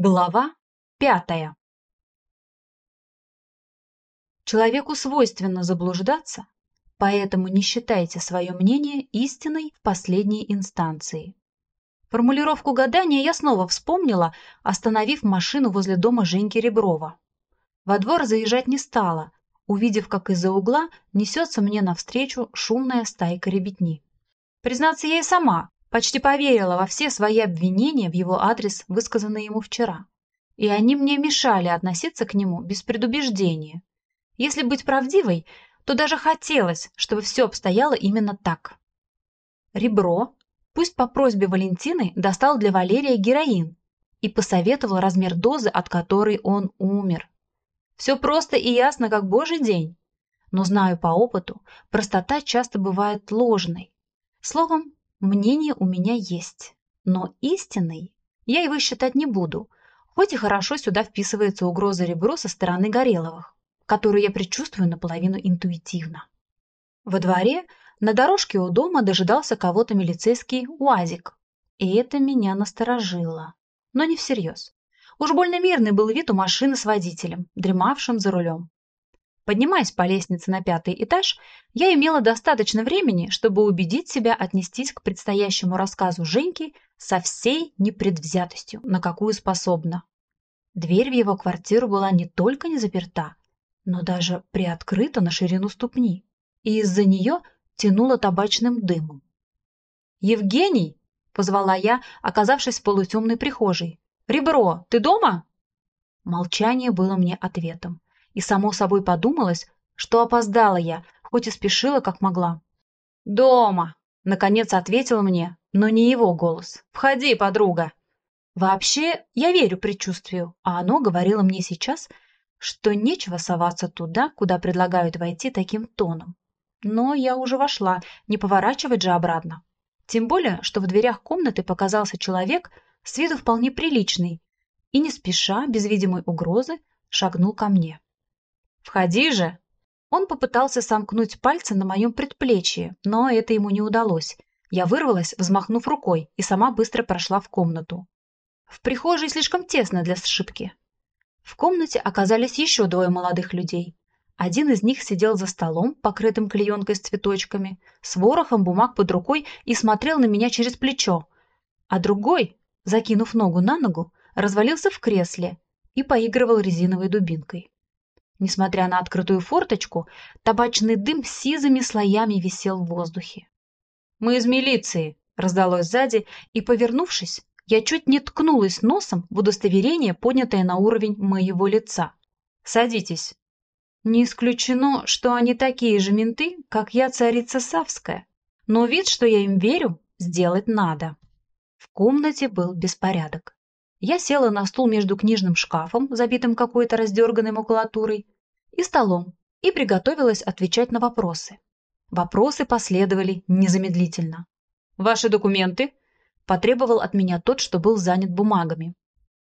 Глава пятая Человеку свойственно заблуждаться, поэтому не считайте свое мнение истиной в последней инстанции. Формулировку гадания я снова вспомнила, остановив машину возле дома Женьки Реброва. Во двор заезжать не стала, увидев, как из-за угла несется мне навстречу шумная стайка ребятни. Признаться, я и сама Почти поверила во все свои обвинения в его адрес, высказанные ему вчера. И они мне мешали относиться к нему без предубеждения. Если быть правдивой, то даже хотелось, чтобы все обстояло именно так. Ребро, пусть по просьбе Валентины, достал для Валерия героин и посоветовал размер дозы, от которой он умер. Все просто и ясно, как божий день. Но знаю по опыту, простота часто бывает ложной. Словом, Мнение у меня есть, но истинный я его считать не буду, хоть и хорошо сюда вписывается угроза ребро со стороны Гореловых, которую я предчувствую наполовину интуитивно. Во дворе на дорожке у дома дожидался кого-то милицейский УАЗик, и это меня насторожило, но не всерьез. Уж больно мирный был вид у машины с водителем, дремавшим за рулем. Поднимаясь по лестнице на пятый этаж, я имела достаточно времени, чтобы убедить себя отнестись к предстоящему рассказу Женьки со всей непредвзятостью, на какую способна. Дверь в его квартиру была не только не заперта, но даже приоткрыта на ширину ступни, и из-за нее тянуло табачным дымом. «Евгений!» — позвала я, оказавшись в полутемной прихожей. «Ребро, ты дома?» Молчание было мне ответом и само собой подумалось, что опоздала я, хоть и спешила, как могла. «Дома!» — наконец ответил мне, но не его голос. «Входи, подруга!» Вообще, я верю предчувствию, а оно говорило мне сейчас, что нечего соваться туда, куда предлагают войти таким тоном. Но я уже вошла, не поворачивать же обратно. Тем более, что в дверях комнаты показался человек с виду вполне приличный и не спеша, без видимой угрозы, шагнул ко мне. «Входи же!» Он попытался сомкнуть пальцы на моем предплечье, но это ему не удалось. Я вырвалась, взмахнув рукой, и сама быстро прошла в комнату. В прихожей слишком тесно для сшибки. В комнате оказались еще двое молодых людей. Один из них сидел за столом, покрытым клеенкой с цветочками, с ворохом бумаг под рукой и смотрел на меня через плечо. А другой, закинув ногу на ногу, развалился в кресле и поигрывал резиновой дубинкой. Несмотря на открытую форточку, табачный дым сизыми слоями висел в воздухе. «Мы из милиции!» — раздалось сзади, и, повернувшись, я чуть не ткнулась носом в удостоверение, поднятое на уровень моего лица. «Садитесь». Не исключено, что они такие же менты, как я, царица Савская. Но вид, что я им верю, сделать надо. В комнате был беспорядок. Я села на стул между книжным шкафом, забитым какой-то раздерганной макулатурой, и столом, и приготовилась отвечать на вопросы. Вопросы последовали незамедлительно. «Ваши документы?» – потребовал от меня тот, что был занят бумагами.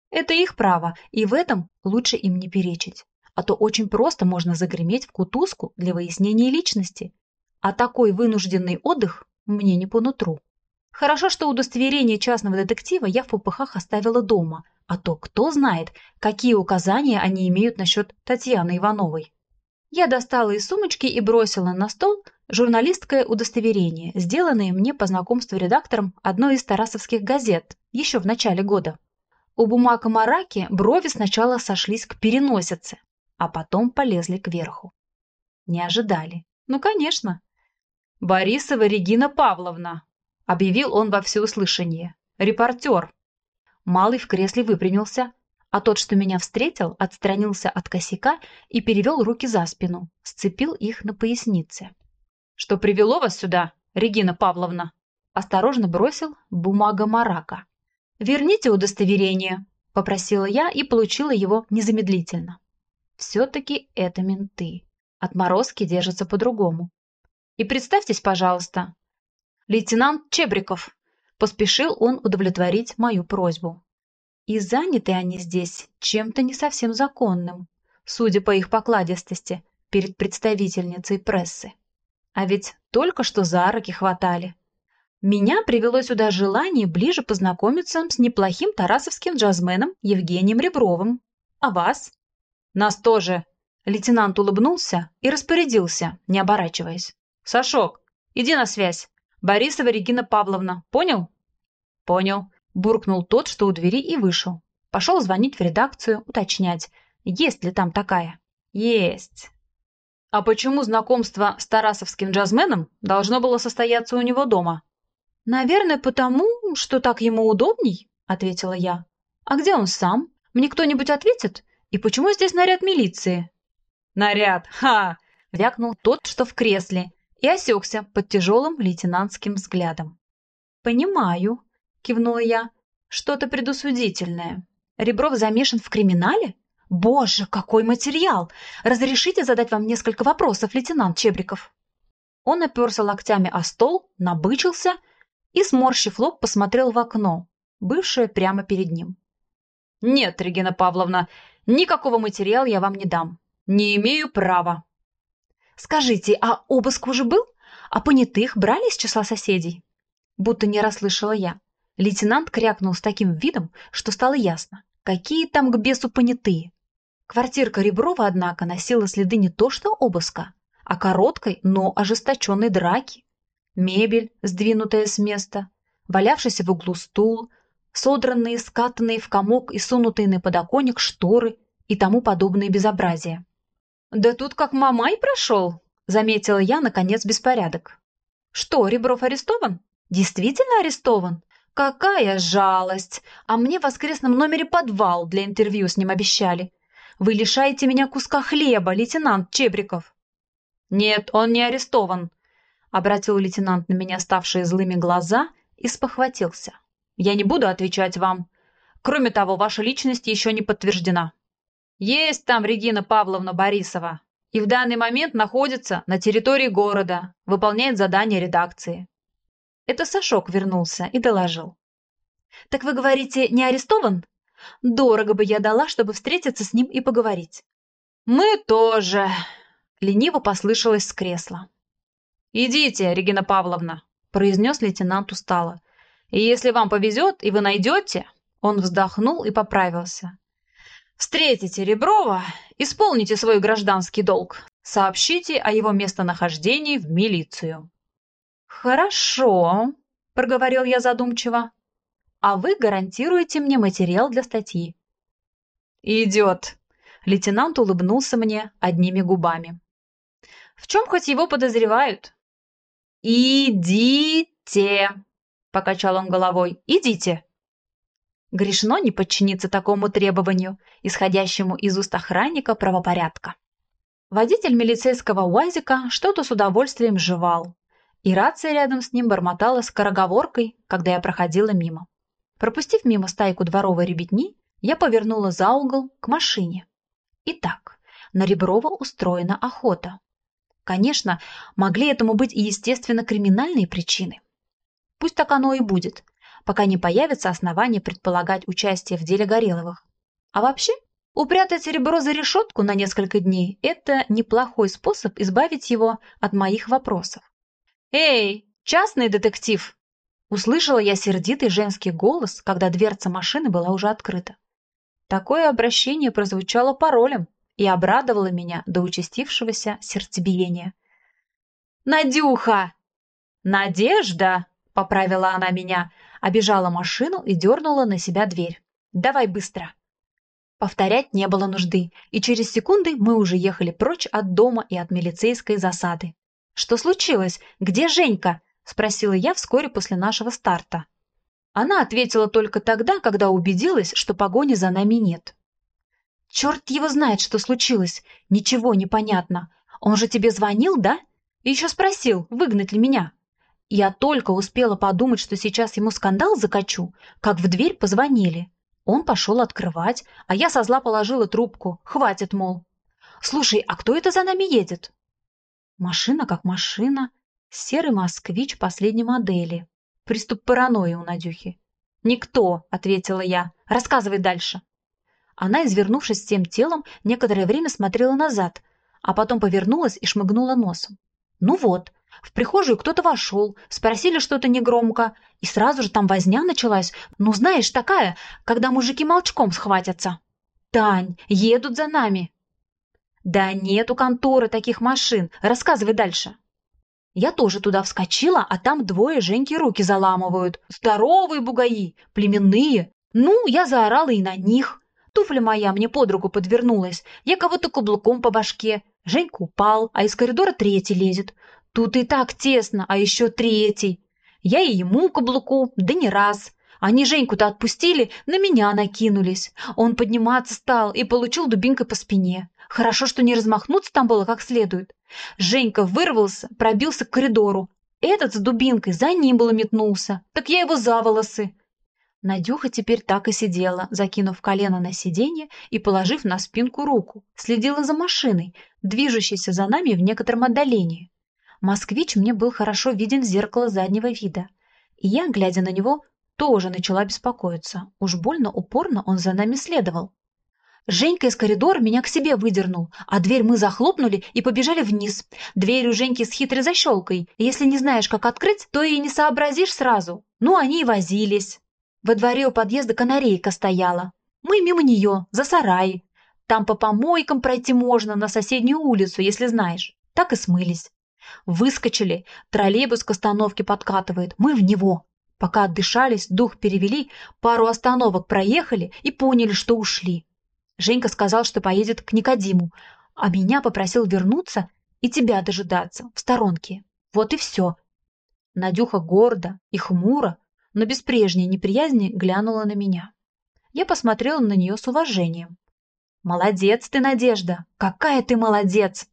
Это их право, и в этом лучше им не перечить. А то очень просто можно загреметь в кутузку для выяснения личности. А такой вынужденный отдых мне не по нутру. Хорошо, что удостоверение частного детектива я в попыхах оставила дома, а то кто знает, какие указания они имеют насчет Татьяны Ивановой. Я достала из сумочки и бросила на стол журналистское удостоверение, сделанное мне по знакомству редактором одной из тарасовских газет еще в начале года. У бумаг о мараке брови сначала сошлись к переносице, а потом полезли кверху. Не ожидали. Ну, конечно. «Борисова Регина Павловна», объявил он во всеуслышание. «Репортер!» Малый в кресле выпрямился, а тот, что меня встретил, отстранился от косяка и перевел руки за спину, сцепил их на пояснице. «Что привело вас сюда, Регина Павловна?» Осторожно бросил бумага марака. «Верните удостоверение», — попросила я и получила его незамедлительно. Все-таки это менты. Отморозки держатся по-другому. «И представьтесь, пожалуйста», «Лейтенант Чебриков!» Поспешил он удовлетворить мою просьбу. И заняты они здесь чем-то не совсем законным, судя по их покладистости перед представительницей прессы. А ведь только что за руки хватали. Меня привело сюда желание ближе познакомиться с неплохим тарасовским джазменом Евгением Ребровым. А вас? Нас тоже. Лейтенант улыбнулся и распорядился, не оборачиваясь. Сашок, иди на связь. Борисова Регина Павловна, понял? Понял. Буркнул тот, что у двери, и вышел. Пошел звонить в редакцию, уточнять, есть ли там такая. Есть. А почему знакомство с тарасовским джазменом должно было состояться у него дома? «Наверное, потому, что так ему удобней», — ответила я. «А где он сам? Мне кто-нибудь ответит? И почему здесь наряд милиции?» «Наряд! Ха!» — вякнул тот, что в кресле, и осекся под тяжелым лейтенантским взглядом. «Понимаю», — кивнула я. «Что-то предусудительное. Ребров замешан в криминале? Боже, какой материал! Разрешите задать вам несколько вопросов, лейтенант Чебриков?» Он оперся локтями о стол, набычился и, сморщив лоб, посмотрел в окно, бывшее прямо перед ним. «Нет, Регина Павловна, никакого материала я вам не дам. Не имею права». «Скажите, а обыск уже был? А понятых брали из числа соседей?» Будто не расслышала я. Лейтенант крякнул с таким видом, что стало ясно, какие там к бесу понятые. Квартирка Реброва, однако, носила следы не то что обыска, а короткой, но ожесточенной драки мебель, сдвинутая с места, валявшийся в углу стул, содранные, скатанные в комок и сунутые на подоконник шторы и тому подобные безобразия. «Да тут как мамай прошел», — заметила я, наконец, беспорядок. «Что, Ребров арестован? Действительно арестован? Какая жалость! А мне в воскресном номере подвал для интервью с ним обещали. Вы лишаете меня куска хлеба, лейтенант Чебриков». «Нет, он не арестован», Обратил лейтенант на меня ставшие злыми глаза и спохватился. «Я не буду отвечать вам. Кроме того, ваша личность еще не подтверждена. Есть там Регина Павловна Борисова, и в данный момент находится на территории города, выполняет задание редакции». Это Сашок вернулся и доложил. «Так вы говорите, не арестован? Дорого бы я дала, чтобы встретиться с ним и поговорить». «Мы тоже», — лениво послышалось с кресла. «Идите, Регина Павловна», – произнес лейтенант устало. «И если вам повезет, и вы найдете...» Он вздохнул и поправился. «Встретите Реброва, исполните свой гражданский долг, сообщите о его местонахождении в милицию». «Хорошо», – проговорил я задумчиво. «А вы гарантируете мне материал для статьи». «Идет», – лейтенант улыбнулся мне одними губами. «В чем хоть его подозревают? «Идите!» – покачал он головой. «Идите!» Грешно не подчиниться такому требованию, исходящему из уст охранника правопорядка. Водитель милицейского УАЗика что-то с удовольствием жевал, и рация рядом с ним бормотала скороговоркой, когда я проходила мимо. Пропустив мимо стайку дворовой ребятни, я повернула за угол к машине. Итак, на Реброва устроена охота. Конечно, могли этому быть и естественно криминальные причины. Пусть так оно и будет, пока не появится основание предполагать участие в деле Гореловых. А вообще, упрятать серебро за решетку на несколько дней – это неплохой способ избавить его от моих вопросов. «Эй, частный детектив!» Услышала я сердитый женский голос, когда дверца машины была уже открыта. Такое обращение прозвучало паролем, и обрадовала меня до участившегося сердцебиения. «Надюха!» «Надежда!» — поправила она меня, обежала машину и дернула на себя дверь. «Давай быстро!» Повторять не было нужды, и через секунды мы уже ехали прочь от дома и от милицейской засады. «Что случилось? Где Женька?» – спросила я вскоре после нашего старта. Она ответила только тогда, когда убедилась, что погони за нами нет. Черт его знает, что случилось. Ничего не понятно. Он же тебе звонил, да? И еще спросил, выгнать ли меня. Я только успела подумать, что сейчас ему скандал закачу, как в дверь позвонили. Он пошел открывать, а я со зла положила трубку. Хватит, мол. Слушай, а кто это за нами едет? Машина как машина. Серый москвич последней модели. Приступ паранойи у Надюхи. «Никто», — ответила я. «Рассказывай дальше». Она, извернувшись всем телом, некоторое время смотрела назад, а потом повернулась и шмыгнула носом. «Ну вот, В прихожую кто-то вошел, спросили что-то негромко, и сразу же там возня началась. Ну, знаешь, такая, когда мужики молчком схватятся. Тань, едут за нами. Да нет у конторы таких машин. Рассказывай дальше. Я тоже туда вскочила, а там двое Женьки руки заламывают. Здоровые бугаи, племенные. Ну, я заорала и на них. Туфля моя мне под руку подвернулась. Я кого-то каблуком по башке. Женька упал, а из коридора третий лезет. Тут и так тесно, а еще третий. Я и ему каблуку, да не раз. Они Женьку-то отпустили, на меня накинулись. Он подниматься стал и получил дубинкой по спине. Хорошо, что не размахнуться там было как следует. Женька вырвался, пробился к коридору. Этот с дубинкой за ним было метнулся. Так я его за волосы. Надюха теперь так и сидела, закинув колено на сиденье и положив на спинку руку. Следила за машиной, движущейся за нами в некотором отдалении. Москвич мне был хорошо виден в зеркало заднего вида. И я, глядя на него, тоже начала беспокоиться. Уж больно упорно он за нами следовал. Женька из коридора меня к себе выдернул, а дверь мы захлопнули и побежали вниз. Дверь у Женьки с хитрой защелкой. Если не знаешь, как открыть, то и не сообразишь сразу. Ну, они и возились. Во дворе у подъезда канарейка стояла. Мы мимо нее, за сарай. Там по помойкам пройти можно на соседнюю улицу, если знаешь. Так и смылись. Выскочили, троллейбус к остановке подкатывает, мы в него. Пока отдышались, дух перевели, пару остановок проехали и поняли, что ушли. Женька сказал, что поедет к Никодиму, а меня попросил вернуться и тебя дожидаться в сторонке. Вот и все. Надюха гордо и хмуро, но без прежней неприязни глянула на меня. Я посмотрела на нее с уважением. «Молодец ты, Надежда! Какая ты молодец!»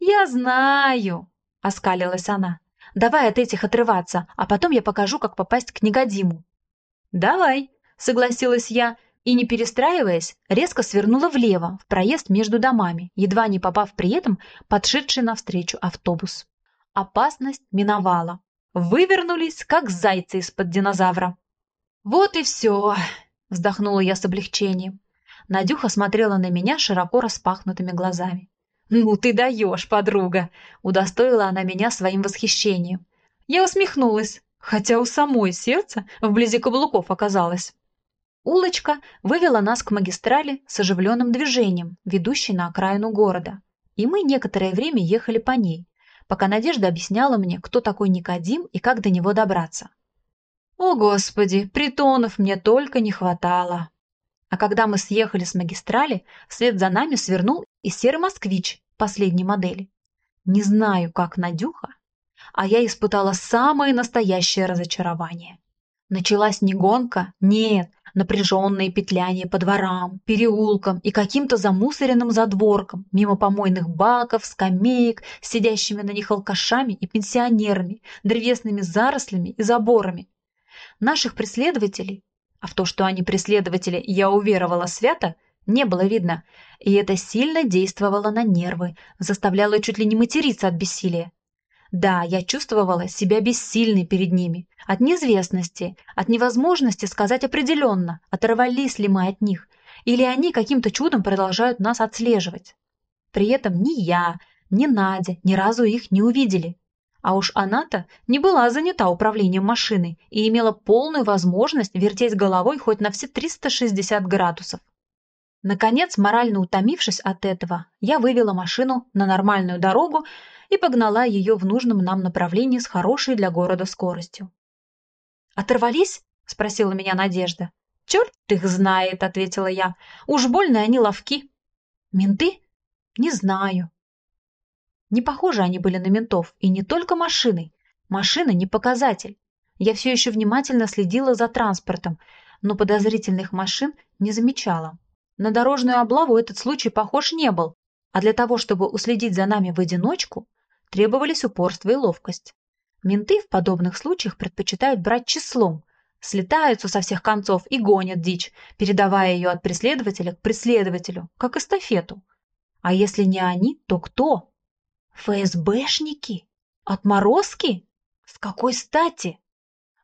«Я знаю!» — оскалилась она. «Давай от этих отрываться, а потом я покажу, как попасть к Негодиму». «Давай!» — согласилась я и, не перестраиваясь, резко свернула влево, в проезд между домами, едва не попав при этом подшедший навстречу автобус. Опасность миновала. Вывернулись, как зайцы из-под динозавра. «Вот и все!» — вздохнула я с облегчением. Надюха смотрела на меня широко распахнутыми глазами. «Ну ты даешь, подруга!» — удостоила она меня своим восхищением. Я усмехнулась, хотя у самой сердце вблизи каблуков оказалось. Улочка вывела нас к магистрали с оживленным движением, ведущей на окраину города. И мы некоторое время ехали по ней, пока Надежда объясняла мне, кто такой Никодим и как до него добраться. О, Господи, притонов мне только не хватало. А когда мы съехали с магистрали, вслед за нами свернул и серый москвич последней модели. Не знаю, как Надюха, а я испытала самое настоящее разочарование. Началась не гонка, нет, напряженные петляния по дворам, переулкам и каким-то замусоренным задворкам, мимо помойных баков, скамеек, сидящими на них алкашами и пенсионерами, древесными зарослями и заборами. Наших преследователей, а в то, что они преследователи, я уверовала свято, не было видно, и это сильно действовало на нервы, заставляло чуть ли не материться от бессилия. Да, я чувствовала себя бессильной перед ними, от неизвестности, от невозможности сказать определенно, оторвались ли мы от них, или они каким-то чудом продолжают нас отслеживать. При этом ни я, ни Надя ни разу их не увидели. А уж она-то не была занята управлением машиной и имела полную возможность вертеть головой хоть на все 360 градусов. Наконец, морально утомившись от этого, я вывела машину на нормальную дорогу и погнала ее в нужном нам направлении с хорошей для города скоростью. «Оторвались?» — спросила меня Надежда. «Черт их знает», — ответила я. «Уж больно они ловки». «Менты? Не знаю». Не похожи они были на ментов, и не только машиной. Машина не показатель. Я все еще внимательно следила за транспортом, но подозрительных машин не замечала. На дорожную облаву этот случай похож не был, а для того, чтобы уследить за нами в одиночку, требовались упорство и ловкость. Менты в подобных случаях предпочитают брать числом, слетаются со всех концов и гонят дичь, передавая ее от преследователя к преследователю, как эстафету. А если не они, то кто? ФСБшники? Отморозки? С какой стати?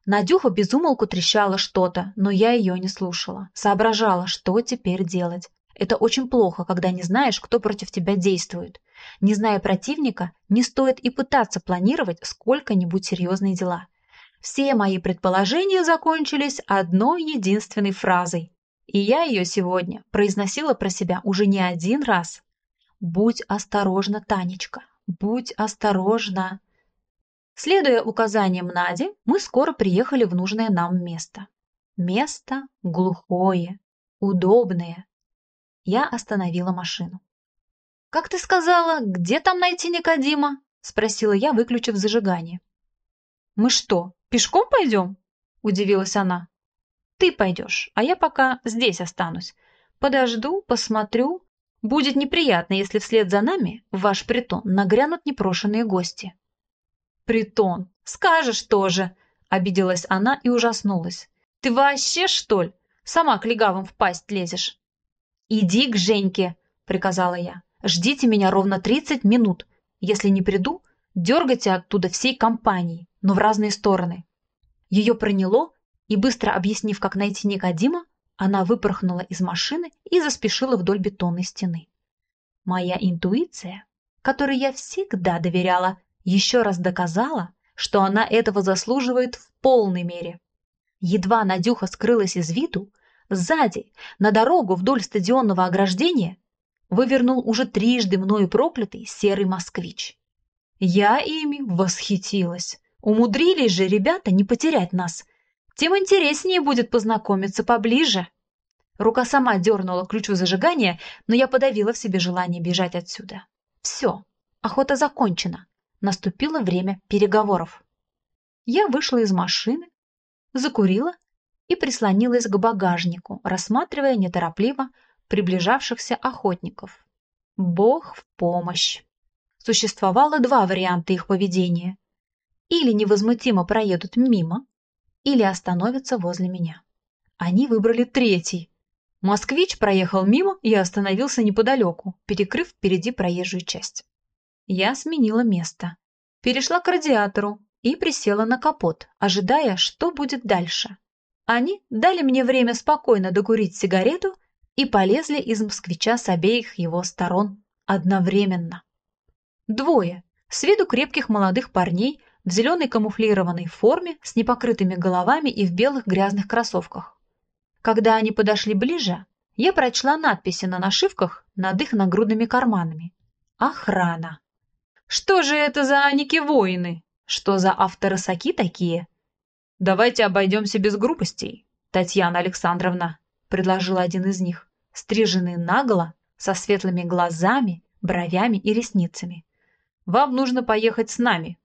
Надюха безумолку трещала что-то, но я ее не слушала. Соображала, что теперь делать. Это очень плохо, когда не знаешь, кто против тебя действует. Не зная противника, не стоит и пытаться планировать сколько-нибудь серьезные дела. Все мои предположения закончились одной единственной фразой. И я ее сегодня произносила про себя уже не один раз. «Будь осторожна, Танечка, будь осторожна». Следуя указаниям Нади, мы скоро приехали в нужное нам место. Место глухое, удобное. Я остановила машину. «Как ты сказала, где там найти Никодима?» – спросила я, выключив зажигание. «Мы что, пешком пойдем?» – удивилась она. «Ты пойдешь, а я пока здесь останусь. Подожду, посмотрю. Будет неприятно, если вслед за нами в ваш притон нагрянут непрошенные гости». «Притон, скажешь тоже!» – обиделась она и ужаснулась. «Ты вообще, что ли, сама к легавым в пасть лезешь?» «Иди к Женьке!» – приказала я. Ждите меня ровно 30 минут. Если не приду, дергайте оттуда всей компанией, но в разные стороны. Ее проняло, и быстро объяснив, как найти Никодима, она выпорхнула из машины и заспешила вдоль бетонной стены. Моя интуиция, которой я всегда доверяла, еще раз доказала, что она этого заслуживает в полной мере. Едва Надюха скрылась из виду, сзади, на дорогу вдоль стадионного ограждения, вывернул уже трижды мною проклятый серый москвич. Я ими восхитилась. Умудрились же ребята не потерять нас. Тем интереснее будет познакомиться поближе. Рука сама дернула ключ у зажигания, но я подавила в себе желание бежать отсюда. Все, охота закончена. Наступило время переговоров. Я вышла из машины, закурила и прислонилась к багажнику, рассматривая неторопливо приближавшихся охотников. Бог в помощь. Существовало два варианта их поведения. Или невозмутимо проедут мимо, или остановятся возле меня. Они выбрали третий. Москвич проехал мимо и остановился неподалеку, перекрыв впереди проезжую часть. Я сменила место. Перешла к радиатору и присела на капот, ожидая, что будет дальше. Они дали мне время спокойно докурить сигарету и полезли из москвича с обеих его сторон одновременно. Двое, с виду крепких молодых парней, в зеленой камуфлированной форме, с непокрытыми головами и в белых грязных кроссовках. Когда они подошли ближе, я прочла надписи на нашивках над их нагрудными карманами. Охрана. Что же это за аники-воины? Что за авторосаки такие? Давайте обойдемся без грубостей, Татьяна Александровна, предложил один из них стриженный наголо, со светлыми глазами, бровями и ресницами. «Вам нужно поехать с нами».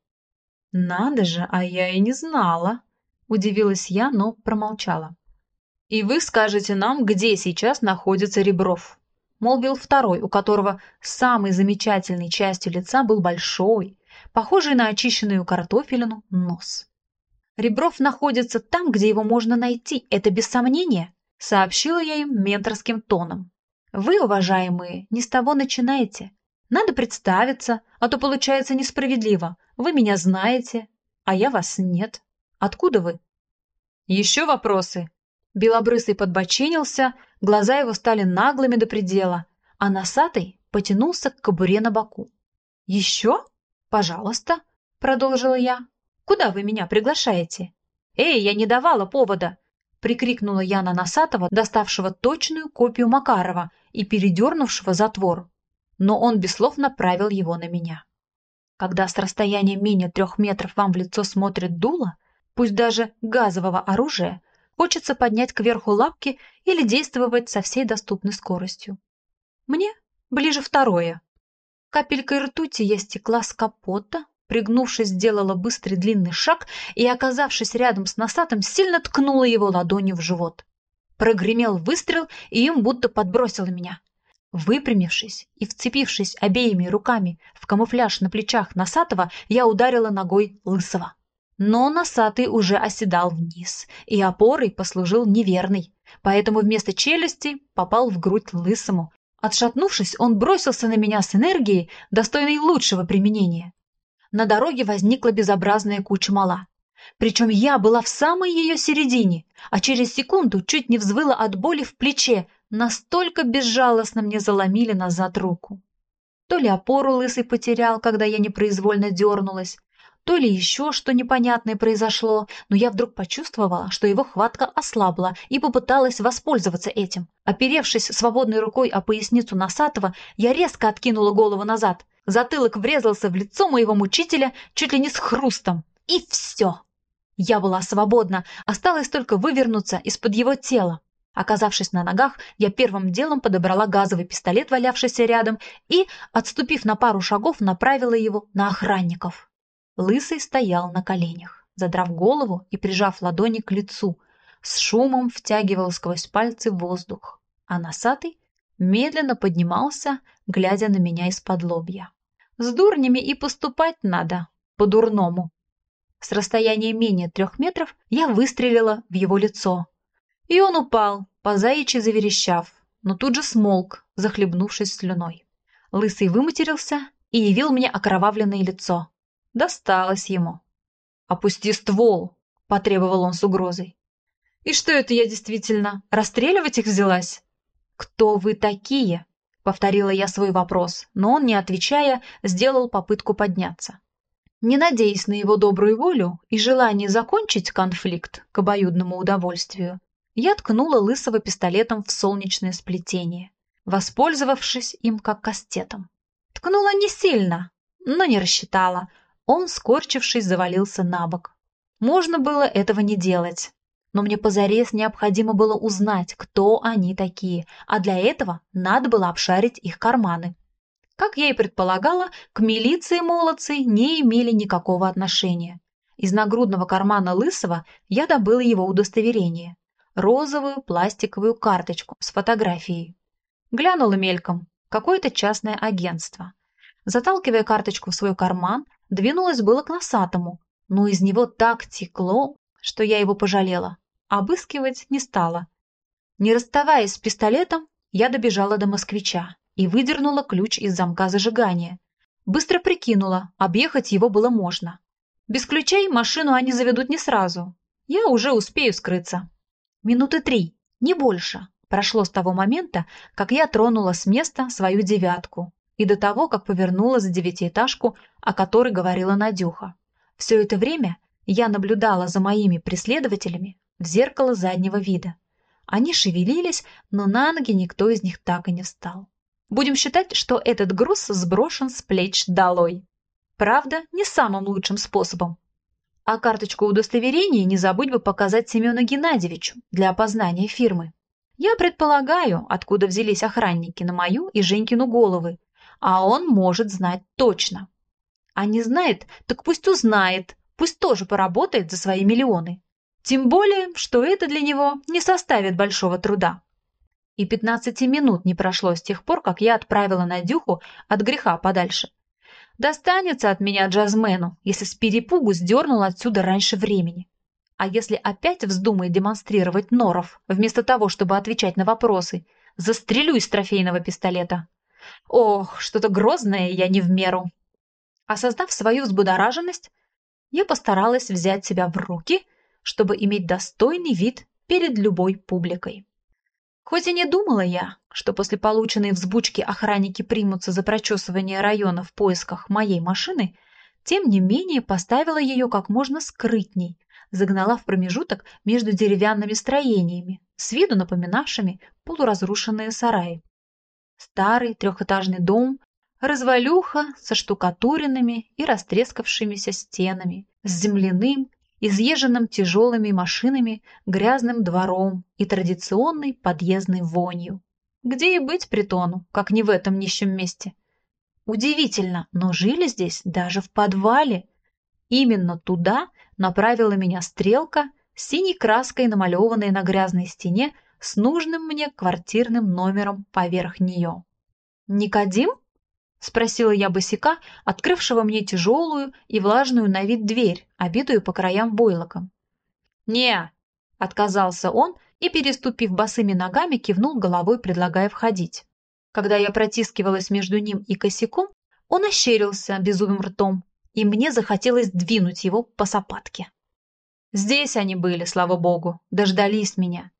«Надо же, а я и не знала», – удивилась я, но промолчала. «И вы скажете нам, где сейчас находится Ребров», – молвил второй, у которого самой замечательной частью лица был большой, похожий на очищенную картофелину, нос. Ребров находится там, где его можно найти, это без сомнения сообщила я им менторским тоном. Вы, уважаемые, не с того начинаете. Надо представиться, а то получается несправедливо. Вы меня знаете, а я вас нет. Откуда вы? Еще вопросы? Белобрысый подбочинился, глаза его стали наглыми до предела, а носатый потянулся к кобуре на боку. «Еще? Пожалуйста», — продолжила я. «Куда вы меня приглашаете?» «Эй, я не давала повода прикрикнула я на Носатого, доставшего точную копию Макарова и передернувшего затвор. Но он без слов направил его на меня. Когда с расстояния менее трех метров вам в лицо смотрит дуло, пусть даже газового оружия, хочется поднять кверху лапки или действовать со всей доступной скоростью. Мне ближе второе. Капелькой ртути я стекла с капота, пригнувшись, сделала быстрый длинный шаг и, оказавшись рядом с носатым, сильно ткнула его ладонью в живот. Прогремел выстрел, и им будто подбросило меня. Выпрямившись и вцепившись обеими руками в камуфляж на плечах носатого, я ударила ногой лысого. Но носатый уже оседал вниз, и опорой послужил неверный, поэтому вместо челюсти попал в грудь лысому. Отшатнувшись, он бросился на меня с энергией, достойной лучшего применения на дороге возникла безобразная куча мала. Причем я была в самой ее середине, а через секунду чуть не взвыла от боли в плече, настолько безжалостно мне заломили назад руку. То ли опору лысый потерял, когда я непроизвольно дернулась, то ли еще что непонятное произошло, но я вдруг почувствовала, что его хватка ослабла и попыталась воспользоваться этим. Оперевшись свободной рукой о поясницу Носатого, я резко откинула голову назад. Затылок врезался в лицо моего мучителя чуть ли не с хрустом. И все. Я была свободна, осталось только вывернуться из-под его тела. Оказавшись на ногах, я первым делом подобрала газовый пистолет, валявшийся рядом, и, отступив на пару шагов, направила его на охранников. Лысый стоял на коленях, задрав голову и прижав ладони к лицу, с шумом втягивал сквозь пальцы воздух, а носатый медленно поднимался, глядя на меня из-под лобья. С дурнями и поступать надо, по-дурному. С расстояния менее трех метров я выстрелила в его лицо. И он упал, по заячьи заверещав, но тут же смолк, захлебнувшись слюной. Лысый выматерился и явил мне окровавленное лицо. Досталось ему. «Опусти ствол!» – потребовал он с угрозой. «И что это я действительно, расстреливать их взялась?» «Кто вы такие?» – повторила я свой вопрос, но он, не отвечая, сделал попытку подняться. Не надеясь на его добрую волю и желание закончить конфликт к обоюдному удовольствию, я ткнула Лысого пистолетом в солнечное сплетение, воспользовавшись им как кастетом. Ткнула не сильно, но не рассчитала, он, скорчившись, завалился на бок. Можно было этого не делать. Но мне позарез необходимо было узнать, кто они такие, а для этого надо было обшарить их карманы. Как я и предполагала, к милиции молодцы не имели никакого отношения. Из нагрудного кармана Лысого я добыла его удостоверение. Розовую пластиковую карточку с фотографией. Глянула мельком. Какое-то частное агентство. Заталкивая карточку в свой карман, Двинулась было к носатому, но из него так текло, что я его пожалела. Обыскивать не стала. Не расставаясь с пистолетом, я добежала до москвича и выдернула ключ из замка зажигания. Быстро прикинула, объехать его было можно. Без ключей машину они заведут не сразу. Я уже успею скрыться. Минуты три, не больше, прошло с того момента, как я тронула с места свою девятку и до того, как повернула за девятиэтажку, о которой говорила Надюха. Все это время я наблюдала за моими преследователями в зеркало заднего вида. Они шевелились, но на ноги никто из них так и не встал. Будем считать, что этот груз сброшен с плеч долой. Правда, не самым лучшим способом. А карточку удостоверения не забудь бы показать Семену Геннадьевичу для опознания фирмы. Я предполагаю, откуда взялись охранники на мою и Женькину головы, а он может знать точно. А не знает, так пусть узнает, пусть тоже поработает за свои миллионы. Тем более, что это для него не составит большого труда. И 15 минут не прошло с тех пор, как я отправила Надюху от греха подальше. Достанется от меня джазмену, если с перепугу сдернул отсюда раньше времени. А если опять вздумает демонстрировать норов, вместо того, чтобы отвечать на вопросы, застрелю из трофейного пистолета. Ох, что-то грозное я не в меру. Осознав свою взбудораженность, я постаралась взять себя в руки, чтобы иметь достойный вид перед любой публикой. Хоть и не думала я, что после полученной взбучки охранники примутся за прочесывание района в поисках моей машины, тем не менее поставила ее как можно скрытней, загнала в промежуток между деревянными строениями, с виду напоминавшими полуразрушенные сараи. Старый трехэтажный дом, развалюха со штукатуренными и растрескавшимися стенами, с земляным, изъезженным тяжелыми машинами, грязным двором и традиционной подъездной вонью. Где и быть притону, как не в этом нищем месте. Удивительно, но жили здесь даже в подвале. Именно туда направила меня стрелка, синей краской намалеванная на грязной стене с нужным мне квартирным номером поверх нее. «Никодим?» – спросила я босика, открывшего мне тяжелую и влажную на вид дверь, обитую по краям войлоком. «Не!» – отказался он и, переступив босыми ногами, кивнул головой, предлагая входить. Когда я протискивалась между ним и косяком, он ощерился безумным ртом, и мне захотелось двинуть его по сапатке. Здесь они были, слава богу, дождались меня.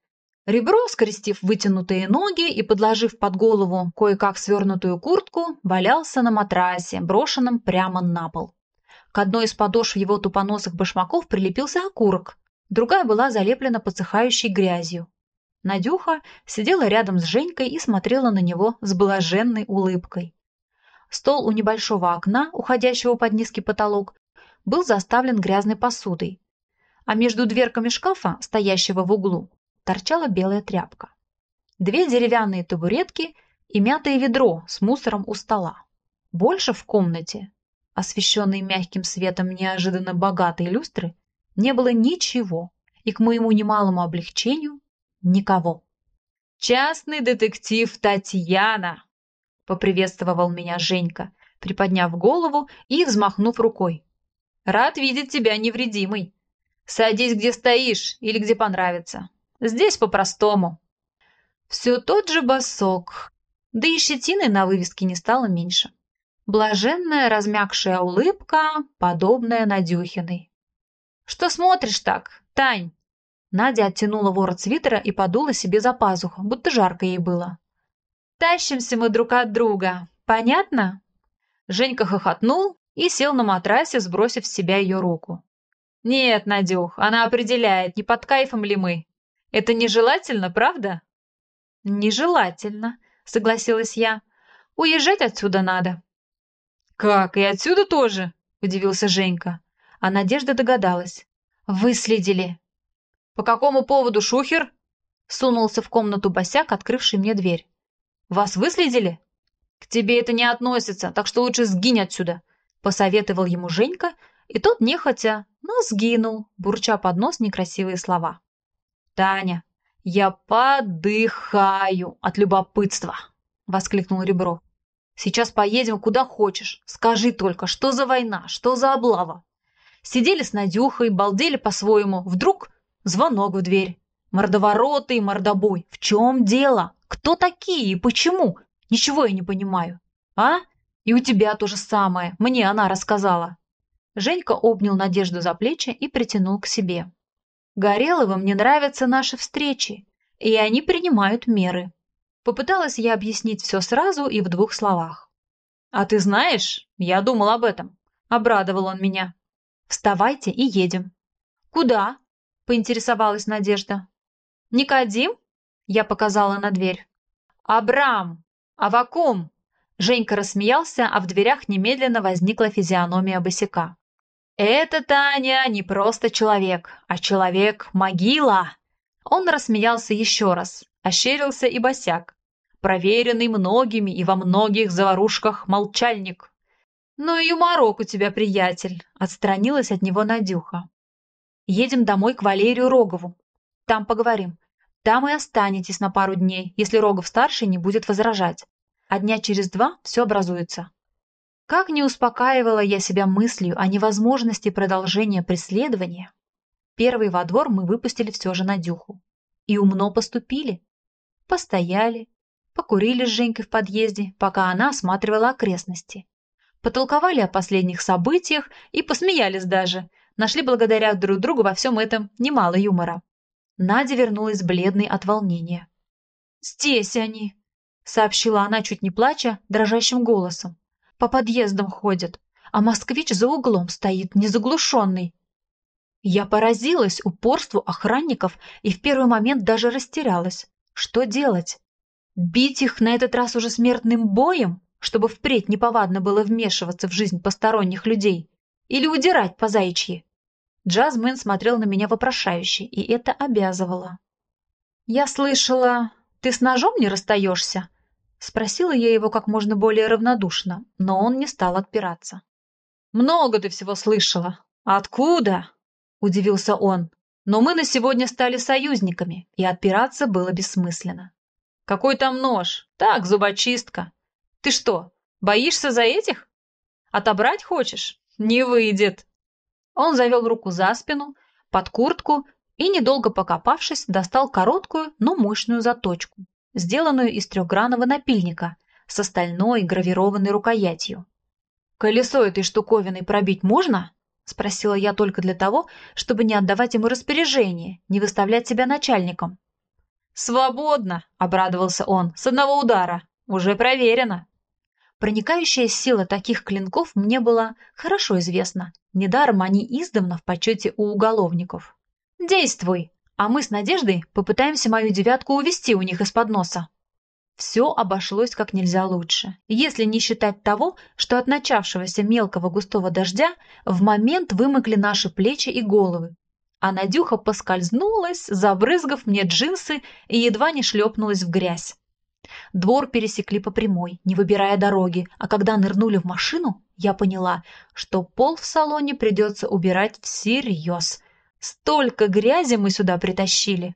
Ребро, скрестив вытянутые ноги и подложив под голову кое-как свернутую куртку, валялся на матрасе, брошенном прямо на пол. К одной из подошв его тупоносых башмаков прилепился окурок, другая была залеплена подсыхающей грязью. Надюха сидела рядом с Женькой и смотрела на него с блаженной улыбкой. Стол у небольшого окна, уходящего под низкий потолок, был заставлен грязной посудой, а между дверками шкафа, стоящего в углу, торчала белая тряпка. Две деревянные табуретки и мятое ведро с мусором у стола. Больше в комнате, освещенной мягким светом неожиданно богатой люстры, не было ничего, и к моему немалому облегчению никого. «Частный детектив Татьяна!» — поприветствовал меня Женька, приподняв голову и взмахнув рукой. «Рад видеть тебя невредимой. Садись, где стоишь или где понравится. Здесь по-простому. Все тот же босок, да и щетины на вывеске не стало меньше. Блаженная размягшая улыбка, подобная Надюхиной. «Что смотришь так, Тань?» Надя оттянула ворот свитера и подула себе за пазуху, будто жарко ей было. «Тащимся мы друг от друга, понятно?» Женька хохотнул и сел на матрасе, сбросив с себя ее руку. «Нет, Надюх, она определяет, не под кайфом ли мы. Это нежелательно, правда? Нежелательно, согласилась я. Уезжать отсюда надо. Как, и отсюда тоже? Удивился Женька. А Надежда догадалась. Выследили. По какому поводу шухер? Сунулся в комнату босяк, открывший мне дверь. Вас выследили? К тебе это не относится, так что лучше сгинь отсюда, посоветовал ему Женька, и тот нехотя, но сгинул, бурча под нос некрасивые слова. «Таня, я подыхаю от любопытства!» — воскликнул Ребро. «Сейчас поедем куда хочешь. Скажи только, что за война, что за облава?» Сидели с Надюхой, балдели по-своему. Вдруг звонок в дверь. Мордовороты и мордобой. В чем дело? Кто такие и почему? Ничего я не понимаю. А? И у тебя то же самое. Мне она рассказала. Женька обнял Надежду за плечи и притянул к себе. Гореловым не нравятся наши встречи, и они принимают меры. Попыталась я объяснить все сразу и в двух словах. «А ты знаешь, я думал об этом», — обрадовал он меня. «Вставайте и едем». «Куда?» — поинтересовалась Надежда. «Никодим?» — я показала на дверь. «Абрам! Авакум!» Женька рассмеялся, а в дверях немедленно возникла физиономия босика. «Это, Таня, не просто человек, а человек-могила!» Он рассмеялся еще раз, ощерился и босяк, проверенный многими и во многих заварушках молчальник. «Ну и юморок у тебя, приятель!» — отстранилась от него Надюха. «Едем домой к Валерию Рогову. Там поговорим. Там и останетесь на пару дней, если Рогов-старший не будет возражать. А дня через два все образуется. Как не успокаивала я себя мыслью о невозможности продолжения преследования, первый во двор мы выпустили все же Надюху. И умно поступили. Постояли, покурили с Женькой в подъезде, пока она осматривала окрестности. Потолковали о последних событиях и посмеялись даже. Нашли благодаря друг другу во всем этом немало юмора. Надя вернулась бледной от волнения. «Здесь они!» — сообщила она, чуть не плача, дрожащим голосом по подъездам ходят, а москвич за углом стоит, незаглушенный. Я поразилась упорству охранников и в первый момент даже растерялась. Что делать? Бить их на этот раз уже смертным боем, чтобы впредь неповадно было вмешиваться в жизнь посторонних людей? Или удирать по заячьи? Джазмин смотрел на меня вопрошающе, и это обязывало. «Я слышала, ты с ножом не расстаешься?» Спросила я его как можно более равнодушно, но он не стал отпираться. «Много ты всего слышала. Откуда?» – удивился он. «Но мы на сегодня стали союзниками, и отпираться было бессмысленно». «Какой там нож? Так, зубочистка. Ты что, боишься за этих? Отобрать хочешь? Не выйдет». Он завел руку за спину, под куртку и, недолго покопавшись, достал короткую, но мощную заточку сделанную из трехгранного напильника с остальной гравированной рукоятью. «Колесо этой штуковиной пробить можно?» — спросила я только для того, чтобы не отдавать ему распоряжение, не выставлять себя начальником. «Свободно!» — обрадовался он. «С одного удара. Уже проверено!» Проникающая сила таких клинков мне была хорошо известна. Недаром они издавна в почете у уголовников. «Действуй!» А мы с Надеждой попытаемся мою девятку увести у них из-под носа. Все обошлось как нельзя лучше, если не считать того, что от начавшегося мелкого густого дождя в момент вымокли наши плечи и головы, а Надюха поскользнулась, забрызгав мне джинсы и едва не шлепнулась в грязь. Двор пересекли по прямой, не выбирая дороги, а когда нырнули в машину, я поняла, что пол в салоне придется убирать всерьез. Столько грязи мы сюда притащили.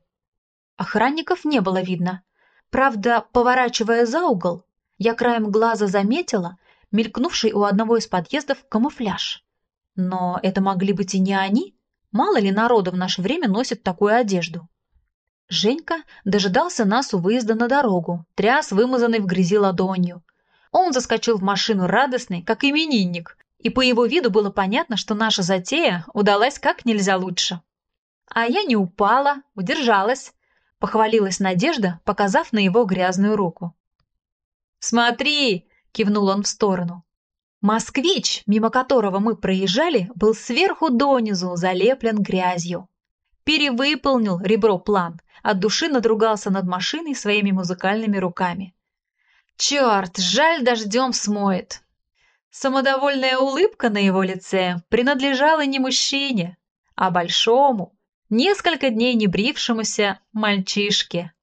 Охранников не было видно. Правда, поворачивая за угол, я краем глаза заметила мелькнувший у одного из подъездов камуфляж. Но это могли быть и не они, Мало ли народа в наше время носит такую одежду. Женька дожидался нас у выезда на дорогу, тряс вымазанный в грязи ладонью. Он заскочил в машину радостный, как именинник, и по его виду было понятно, что наша затея удалась как нельзя лучше. А я не упала, удержалась, похвалилась Надежда, показав на его грязную руку. «Смотри!» — кивнул он в сторону. Москвич, мимо которого мы проезжали, был сверху донизу залеплен грязью. Перевыполнил ребро план, от души надругался над машиной своими музыкальными руками. Черт, жаль, дождем смоет. Самодовольная улыбка на его лице принадлежала не мужчине, а большому, несколько дней не брившемуся мальчишке.